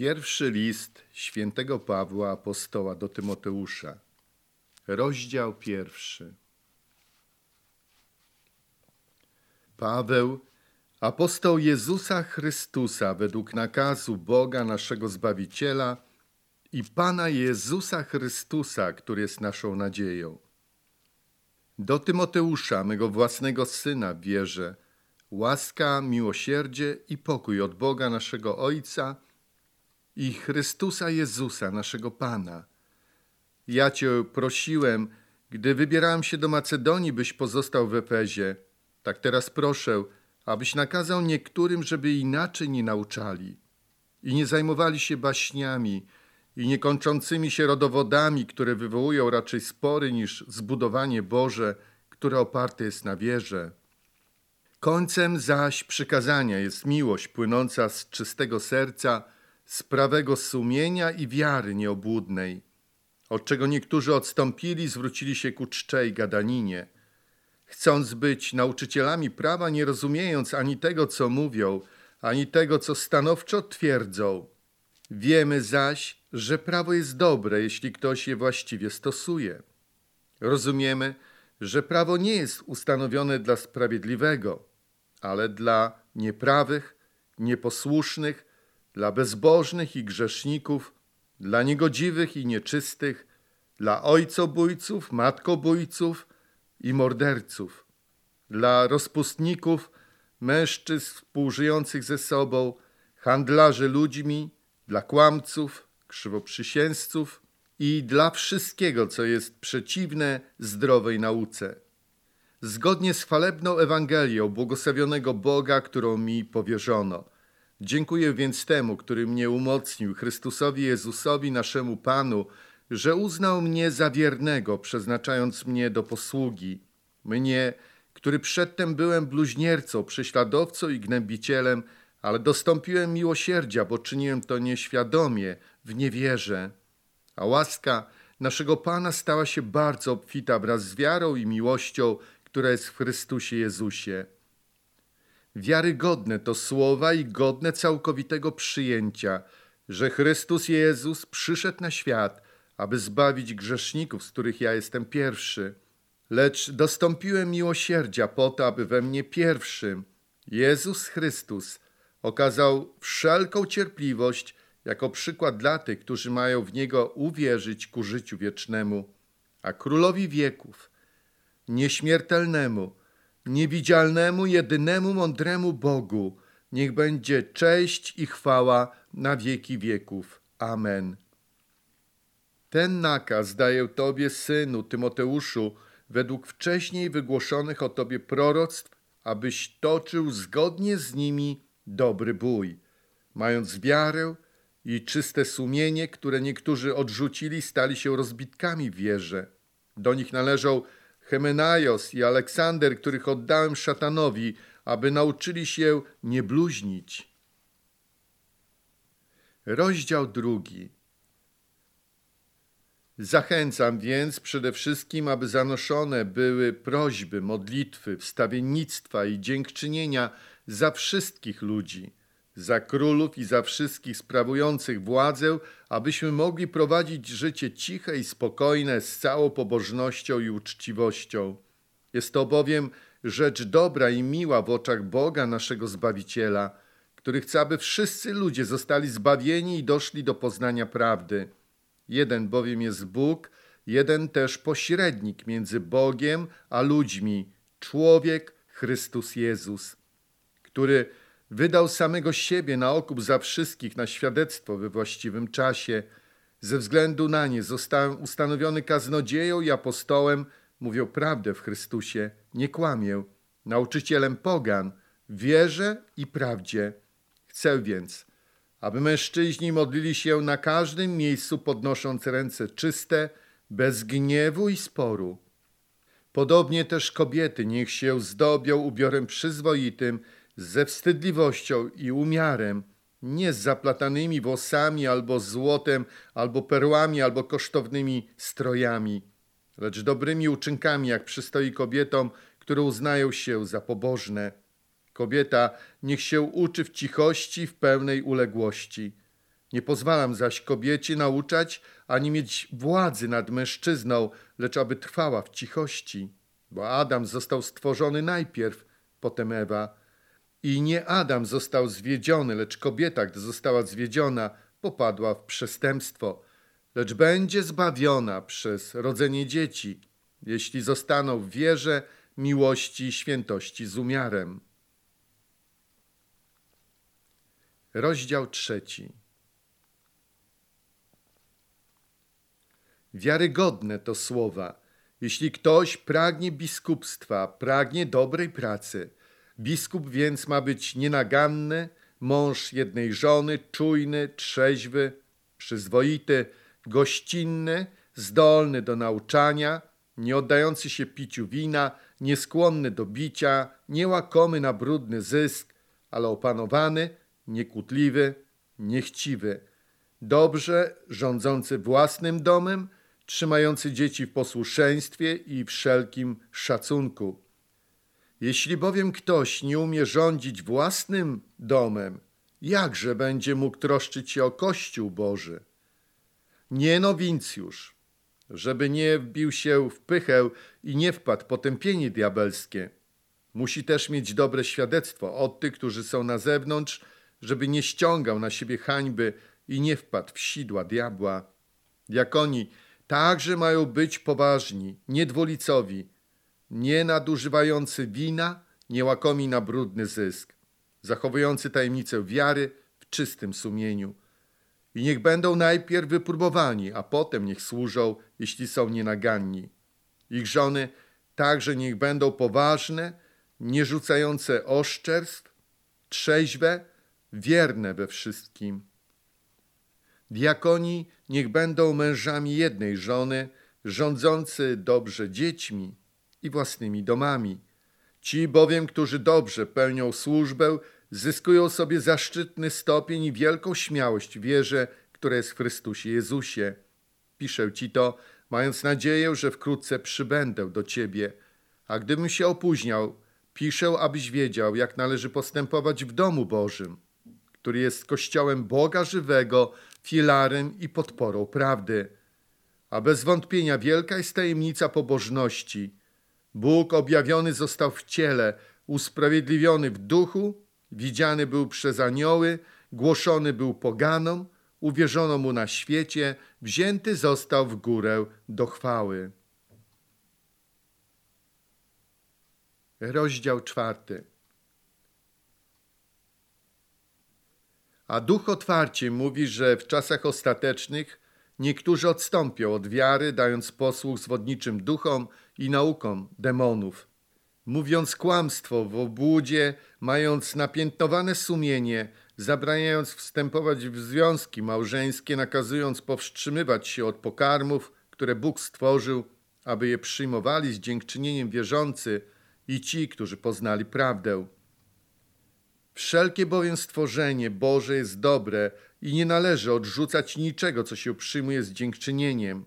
Pierwszy list świętego Pawła apostoła do Tymoteusza. Rozdział pierwszy. Paweł, apostoł Jezusa Chrystusa według nakazu Boga naszego Zbawiciela i Pana Jezusa Chrystusa, który jest naszą nadzieją. Do Tymoteusza, mego własnego syna, wierzę, łaska, miłosierdzie i pokój od Boga naszego Ojca i Chrystusa Jezusa, naszego Pana. Ja Cię prosiłem, gdy wybierałem się do Macedonii, byś pozostał w Efezie. Tak teraz proszę, abyś nakazał niektórym, żeby inaczej nie nauczali i nie zajmowali się baśniami i niekończącymi się rodowodami, które wywołują raczej spory niż zbudowanie Boże, które oparte jest na wierze. Końcem zaś przykazania jest miłość płynąca z czystego serca, z prawego sumienia i wiary nieobłudnej, od czego niektórzy odstąpili, zwrócili się ku czczej gadaninie, chcąc być nauczycielami prawa, nie rozumiejąc ani tego, co mówią, ani tego, co stanowczo twierdzą. Wiemy zaś, że prawo jest dobre, jeśli ktoś je właściwie stosuje. Rozumiemy, że prawo nie jest ustanowione dla sprawiedliwego, ale dla nieprawych, nieposłusznych, dla bezbożnych i grzeszników, dla niegodziwych i nieczystych, dla ojcobójców, matkobójców i morderców, dla rozpustników, mężczyzn współżyjących ze sobą, handlarzy ludźmi, dla kłamców, krzywoprzysięzców i dla wszystkiego, co jest przeciwne zdrowej nauce. Zgodnie z chwalebną Ewangelią błogosławionego Boga, którą mi powierzono – Dziękuję więc temu, który mnie umocnił, Chrystusowi Jezusowi, naszemu Panu, że uznał mnie za wiernego, przeznaczając mnie do posługi. Mnie, który przedtem byłem bluźniercą, prześladowcą i gnębicielem, ale dostąpiłem miłosierdzia, bo czyniłem to nieświadomie, w niewierze. A łaska naszego Pana stała się bardzo obfita wraz z wiarą i miłością, która jest w Chrystusie Jezusie. Wiarygodne to słowa i godne całkowitego przyjęcia, że Chrystus Jezus przyszedł na świat, aby zbawić grzeszników, z których ja jestem pierwszy. Lecz dostąpiłem miłosierdzia po to, aby we mnie pierwszym Jezus Chrystus okazał wszelką cierpliwość jako przykład dla tych, którzy mają w Niego uwierzyć ku życiu wiecznemu, a Królowi wieków, nieśmiertelnemu, niewidzialnemu, jedynemu, mądremu Bogu, niech będzie cześć i chwała na wieki wieków. Amen. Ten nakaz daję Tobie, synu Tymoteuszu, według wcześniej wygłoszonych o Tobie proroctw, abyś toczył zgodnie z nimi dobry bój, mając wiarę i czyste sumienie, które niektórzy odrzucili, stali się rozbitkami w wierze. Do nich należą Hemenajos i Aleksander, których oddałem szatanowi, aby nauczyli się nie bluźnić. Rozdział drugi. Zachęcam więc przede wszystkim, aby zanoszone były prośby, modlitwy, wstawiennictwa i dziękczynienia za wszystkich ludzi – za królów i za wszystkich sprawujących władzę, abyśmy mogli prowadzić życie ciche i spokojne z całą pobożnością i uczciwością. Jest to bowiem rzecz dobra i miła w oczach Boga naszego Zbawiciela, który chce, aby wszyscy ludzie zostali zbawieni i doszli do poznania prawdy. Jeden bowiem jest Bóg, jeden też pośrednik między Bogiem a ludźmi, człowiek Chrystus Jezus, który Wydał samego siebie na okup za wszystkich, na świadectwo we właściwym czasie. Ze względu na nie zostałem ustanowiony kaznodzieją i apostołem, mówią prawdę w Chrystusie, nie kłamię, nauczycielem pogan, wierze i prawdzie. Chcę więc, aby mężczyźni modlili się na każdym miejscu, podnosząc ręce czyste, bez gniewu i sporu. Podobnie też kobiety niech się zdobią ubiorem przyzwoitym, ze wstydliwością i umiarem, nie z zaplatanymi włosami, albo złotem, albo perłami, albo kosztownymi strojami, lecz dobrymi uczynkami, jak przystoi kobietom, które uznają się za pobożne. Kobieta niech się uczy w cichości, w pełnej uległości. Nie pozwalam zaś kobiecie nauczać ani mieć władzy nad mężczyzną, lecz aby trwała w cichości. Bo Adam został stworzony najpierw, potem Ewa. I nie Adam został zwiedziony, lecz kobieta, gdy została zwiedziona, popadła w przestępstwo. Lecz będzie zbawiona przez rodzenie dzieci, jeśli zostaną w wierze, miłości i świętości z umiarem. Rozdział trzeci. Wiarygodne to słowa. Jeśli ktoś pragnie biskupstwa, pragnie dobrej pracy, biskup więc ma być nienaganny, mąż jednej żony, czujny, trzeźwy, przyzwoity, gościnny, zdolny do nauczania, nie oddający się piciu wina, nieskłonny do bicia, niełakomy na brudny zysk, ale opanowany, niekłótliwy, niechciwy, dobrze rządzący własnym domem, trzymający dzieci w posłuszeństwie i wszelkim szacunku. Jeśli bowiem ktoś nie umie rządzić własnym domem, jakże będzie mógł troszczyć się o Kościół Boży? Nie nowincjusz, żeby nie wbił się w pychę i nie wpadł potępienie diabelskie. Musi też mieć dobre świadectwo od tych, którzy są na zewnątrz, żeby nie ściągał na siebie hańby i nie wpadł w sidła diabła. Jak oni także mają być poważni, niedwulicowi, nie nadużywający wina, nie łakomi na brudny zysk, zachowujący tajemnicę wiary w czystym sumieniu. I niech będą najpierw wypróbowani, a potem niech służą, jeśli są nienaganni. Ich żony także niech będą poważne, nie rzucające oszczerstw, trzeźwe, wierne we wszystkim. Diakoni niech będą mężami jednej żony, rządzący dobrze dziećmi i własnymi domami. Ci bowiem, którzy dobrze pełnią służbę, zyskują sobie zaszczytny stopień i wielką śmiałość w wierze, która jest w Chrystusie Jezusie. Piszę ci to, mając nadzieję, że wkrótce przybędę do ciebie. A gdybym się opóźniał, piszę, abyś wiedział, jak należy postępować w domu Bożym, który jest kościołem Boga żywego, filarem i podporą prawdy. A bez wątpienia wielka jest tajemnica pobożności. Bóg objawiony został w ciele, usprawiedliwiony w duchu, widziany był przez anioły, głoszony był poganom, uwierzono mu na świecie, wzięty został w górę do chwały. Rozdział czwarty. A duch otwarcie mówi, że w czasach ostatecznych niektórzy odstąpią od wiary, dając posłuch zwodniczym duchom i naukom demonów. Mówiąc kłamstwo w obłudzie, mając napiętnowane sumienie, zabraniając wstępować w związki małżeńskie, nakazując powstrzymywać się od pokarmów, które Bóg stworzył, aby je przyjmowali z dziękczynieniem wierzący i ci, którzy poznali prawdę. Wszelkie bowiem stworzenie Boże jest dobre i nie należy odrzucać niczego, co się przyjmuje z dziękczynieniem.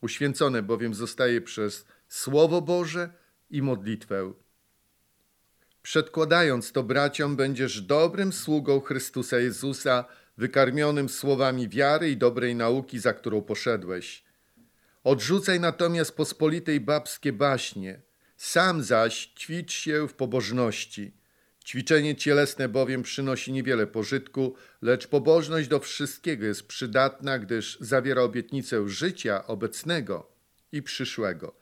Uświęcone bowiem zostaje przez Słowo Boże i modlitwę. Przedkładając to braciom, będziesz dobrym sługą Chrystusa Jezusa, wykarmionym słowami wiary i dobrej nauki, za którą poszedłeś. Odrzucaj natomiast pospolitej babskie baśnie, sam zaś ćwicz się w pobożności – Ćwiczenie cielesne bowiem przynosi niewiele pożytku, lecz pobożność do wszystkiego jest przydatna, gdyż zawiera obietnicę życia obecnego i przyszłego.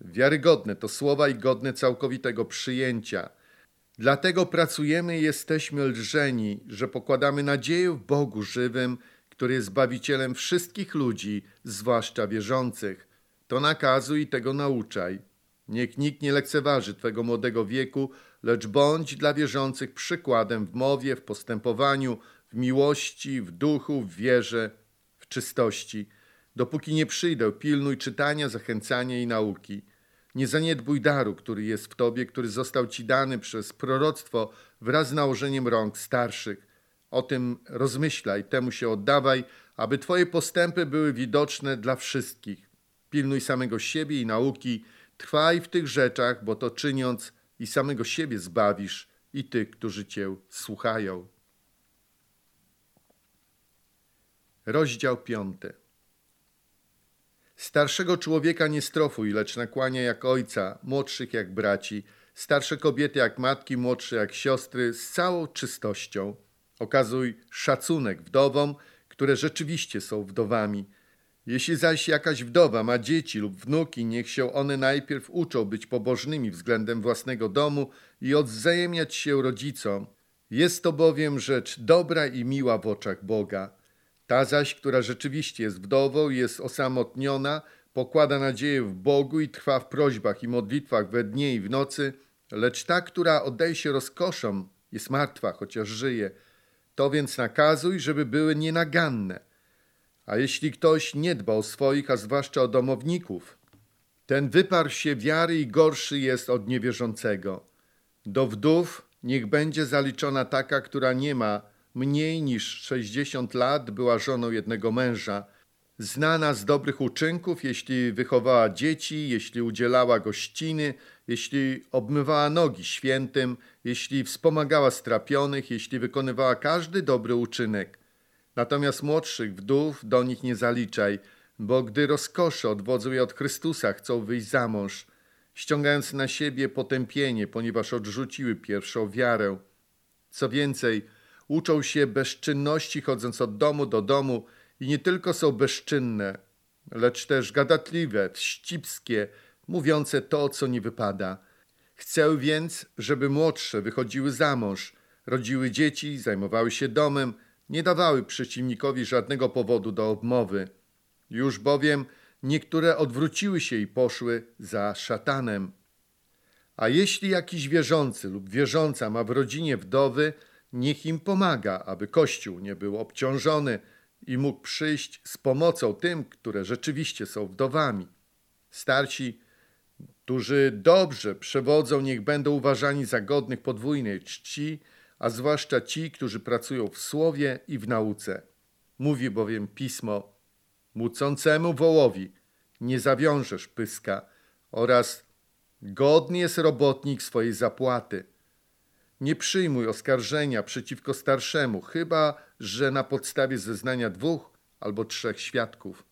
Wiarygodne to słowa i godne całkowitego przyjęcia. Dlatego pracujemy i jesteśmy lżeni, że pokładamy nadzieję w Bogu żywym, który jest Zbawicielem wszystkich ludzi, zwłaszcza wierzących. To nakazuj i tego nauczaj. Niech nikt nie lekceważy Twego młodego wieku, lecz bądź dla wierzących przykładem w mowie, w postępowaniu, w miłości, w duchu, w wierze, w czystości. Dopóki nie przyjdę, pilnuj czytania, zachęcania i nauki. Nie zaniedbuj daru, który jest w Tobie, który został Ci dany przez proroctwo wraz z nałożeniem rąk starszych. O tym rozmyślaj, temu się oddawaj, aby Twoje postępy były widoczne dla wszystkich. Pilnuj samego siebie i nauki, trwaj w tych rzeczach, bo to czyniąc i samego siebie zbawisz i tych, którzy Cię słuchają. Rozdział piąty. Starszego człowieka nie strofuj, lecz nakłania jak ojca, młodszych jak braci, starsze kobiety jak matki, młodsze jak siostry, z całą czystością. Okazuj szacunek wdowom, które rzeczywiście są wdowami. Jeśli zaś jakaś wdowa ma dzieci lub wnuki, niech się one najpierw uczą być pobożnymi względem własnego domu i odwzajemniać się rodzicom. Jest to bowiem rzecz dobra i miła w oczach Boga. Ta zaś, która rzeczywiście jest wdową, jest osamotniona, pokłada nadzieję w Bogu i trwa w prośbach i modlitwach we dnie i w nocy, lecz ta, która oddaje się rozkoszom, jest martwa, chociaż żyje. To więc nakazuj, żeby były nienaganne. A jeśli ktoś nie dba o swoich, a zwłaszcza o domowników, ten wyparł się wiary i gorszy jest od niewierzącego. Do wdów niech będzie zaliczona taka, która nie ma mniej niż 60 lat, była żoną jednego męża, znana z dobrych uczynków, jeśli wychowała dzieci, jeśli udzielała gościny, jeśli obmywała nogi świętym, jeśli wspomagała strapionych, jeśli wykonywała każdy dobry uczynek. Natomiast młodszych wdów do nich nie zaliczaj, bo gdy rozkosze odwodzą je od Chrystusa, chcą wyjść za mąż, ściągając na siebie potępienie, ponieważ odrzuciły pierwszą wiarę. Co więcej, uczą się bezczynności, chodząc od domu do domu i nie tylko są bezczynne, lecz też gadatliwe, wścibskie, mówiące to, co nie wypada. Chcę więc, żeby młodsze wychodziły za mąż, rodziły dzieci, zajmowały się domem, nie dawały przeciwnikowi żadnego powodu do obmowy. Już bowiem niektóre odwróciły się i poszły za szatanem. A jeśli jakiś wierzący lub wierząca ma w rodzinie wdowy, niech im pomaga, aby Kościół nie był obciążony i mógł przyjść z pomocą tym, które rzeczywiście są wdowami. Starsi, którzy dobrze przewodzą, niech będą uważani za godnych podwójnej czci, a zwłaszcza ci, którzy pracują w słowie i w nauce. Mówi bowiem pismo: Mucącemu wołowi nie zawiążesz pyska oraz godny jest robotnik swojej zapłaty. Nie przyjmuj oskarżenia przeciwko starszemu, chyba że na podstawie zeznania dwóch albo trzech świadków.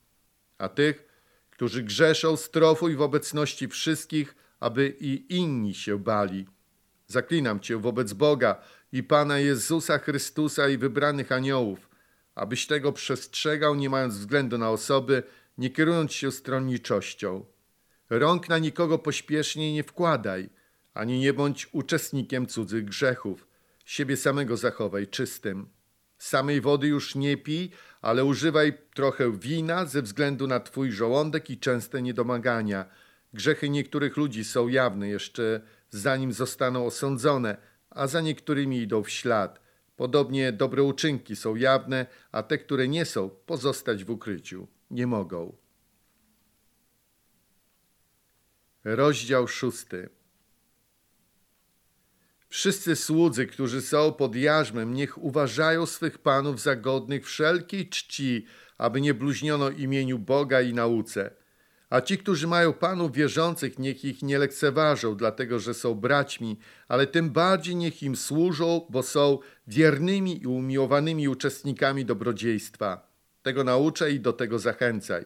A tych, którzy grzeszą, strofuj w obecności wszystkich, aby i inni się bali. Zaklinam Cię wobec Boga i Pana Jezusa Chrystusa i wybranych aniołów, abyś tego przestrzegał, nie mając względu na osoby, nie kierując się stronniczością. Rąk na nikogo pośpiesznie nie wkładaj – ani nie bądź uczestnikiem cudzych grzechów. Siebie samego zachowaj czystym. Samej wody już nie pij, ale używaj trochę wina ze względu na twój żołądek i częste niedomagania. Grzechy niektórych ludzi są jawne jeszcze zanim zostaną osądzone, a za niektórymi idą w ślad. Podobnie dobre uczynki są jawne, a te, które nie są, pozostać w ukryciu nie mogą. Rozdział szósty. Wszyscy słudzy, którzy są pod jarzmem, niech uważają swych panów za godnych wszelkiej czci, aby nie bluźniono imieniu Boga i nauce. A ci, którzy mają panów wierzących, niech ich nie lekceważą, dlatego że są braćmi, ale tym bardziej niech im służą, bo są wiernymi i umiłowanymi uczestnikami dobrodziejstwa. Tego nauczaj i do tego zachęcaj.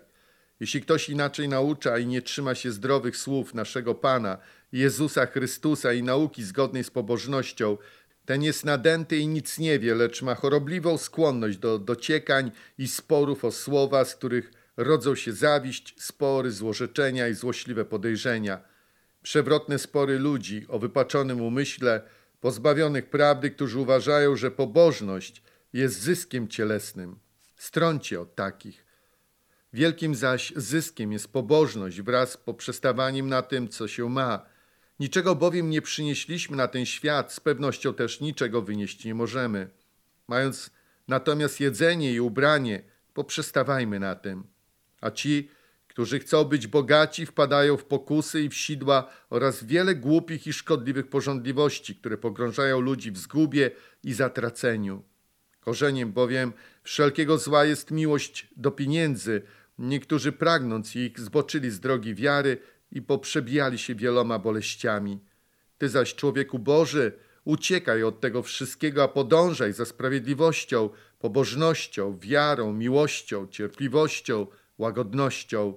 Jeśli ktoś inaczej naucza i nie trzyma się zdrowych słów naszego Pana, Jezusa Chrystusa i nauki zgodnej z pobożnością, ten jest nadęty i nic nie wie, lecz ma chorobliwą skłonność do dociekań i sporów o słowa, z których rodzą się zawiść, spory, złorzeczenia i złośliwe podejrzenia. Przewrotne spory ludzi o wypaczonym umyśle, pozbawionych prawdy, którzy uważają, że pobożność jest zyskiem cielesnym. Stroncie od takich. Wielkim zaś zyskiem jest pobożność wraz z poprzestawaniem na tym, co się ma. Niczego bowiem nie przynieśliśmy na ten świat, z pewnością też niczego wynieść nie możemy. Mając natomiast jedzenie i ubranie, poprzestawajmy na tym. A ci, którzy chcą być bogaci, wpadają w pokusy i w sidła oraz wiele głupich i szkodliwych porządliwości, które pogrążają ludzi w zgubie i zatraceniu. Korzeniem bowiem wszelkiego zła jest miłość do pieniędzy, Niektórzy pragnąc ich zboczyli z drogi wiary i poprzebijali się wieloma boleściami. Ty zaś, człowieku Boży, Uciekaj od tego wszystkiego, a podążaj za sprawiedliwością, pobożnością, wiarą, miłością, cierpliwością, łagodnością.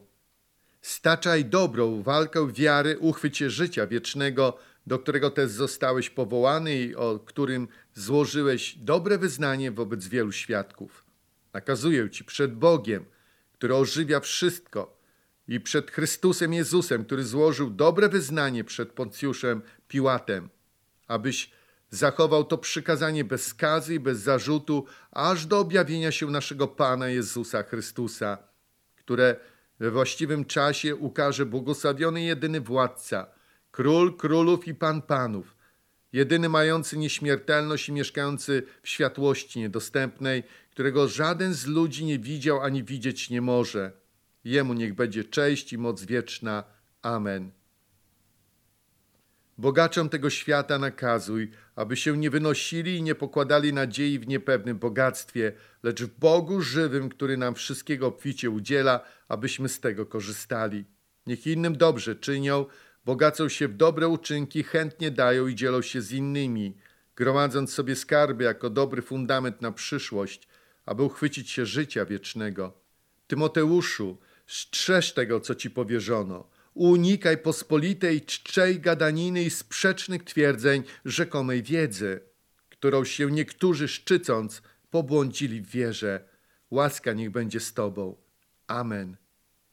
Staczaj dobrą walkę wiary, uchwyć się życia wiecznego, do którego też zostałeś powołany i o którym złożyłeś dobre wyznanie wobec wielu świadków. Nakazuję ci przed Bogiem, który ożywia wszystko, i przed Chrystusem Jezusem, który złożył dobre wyznanie przed Poncjuszem Piłatem, abyś zachował to przykazanie bez skazy i bez zarzutu, aż do objawienia się naszego Pana Jezusa Chrystusa, które we właściwym czasie ukaże błogosławiony jedyny władca, król królów i pan panów, jedyny mający nieśmiertelność i mieszkający w światłości niedostępnej, którego żaden z ludzi nie widział ani widzieć nie może. Jemu niech będzie cześć i moc wieczna. Amen. Bogaczom tego świata nakazuj, aby się nie wynosili i nie pokładali nadziei w niepewnym bogactwie, lecz w Bogu żywym, który nam wszystkiego obficie udziela, abyśmy z tego korzystali. Niech innym dobrze czynią, bogacą się w dobre uczynki, chętnie dają i dzielą się z innymi, gromadząc sobie skarby jako dobry fundament na przyszłość, aby uchwycić się życia wiecznego. Tymoteuszu, strzeż tego, co ci powierzono. Unikaj pospolitej czczej gadaniny i sprzecznych twierdzeń rzekomej wiedzy, którą się niektórzy szczycąc pobłądzili w wierze. Łaska niech będzie z tobą. Amen.